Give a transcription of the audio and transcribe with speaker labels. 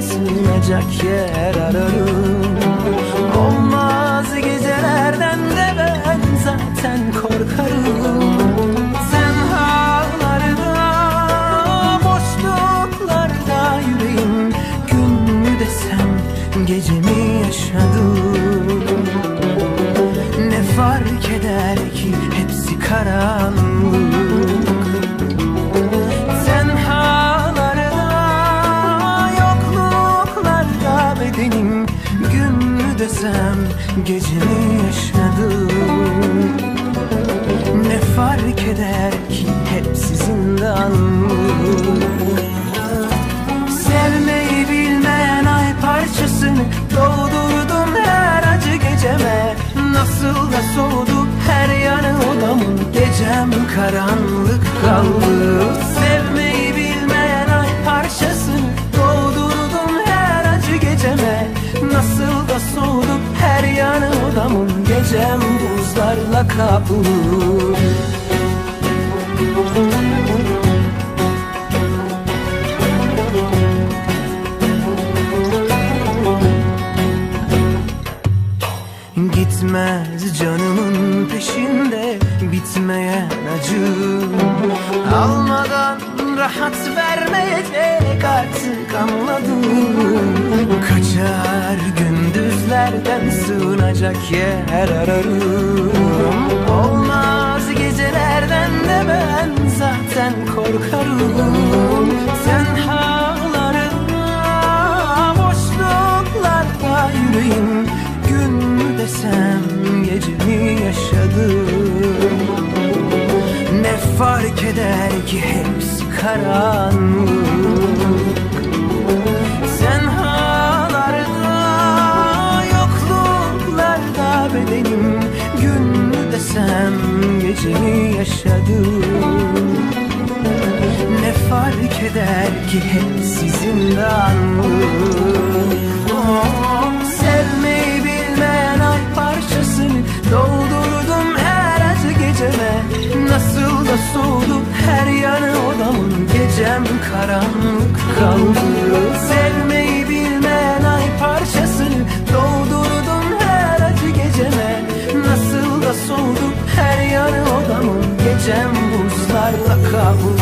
Speaker 1: sığınacak yer ararım. Olmaz gecelerden de ben zaten korkarım. Tenhalarda, boşluklarda yüreğim. Gün mü desem gece mi yaşadım? Ne fark eder ki hepsi karanlık desem gece mi yaşadım. Ne fark eder ki hepsi zindanlık Sevmeyi bilmeyen ay parçasını Doldurdum her acı geceme. Nasıl da soğudu her yanı odamın. Gecem karanlık kaldı odamın Gecem buzlarla kaplı Gitmez canımın peşinde bitmeyen acı Almadan rahat vermeyecek artık anladım. Kaçar gündüzlerden sığınacak yer ararım. Olmaz gecelerden de ben zaten korkarım. Tenhalarında, boşluklarda yüreğim. Gün desem gece mi yaşadım. Ne fark eder ki hepsi karanlık eder ki hep sizinden Oh, sevmeyi bilmeyen ay parçasını doldurdum her acı geceme. Nasıl da soğudu her yanı odamın gecem karanlık kaldı. Sevmeyi bilmeyen ay parçasını doldurdum her acı geceme. Nasıl da soğudu her yanı odamın gecem buzlarla kavruldu.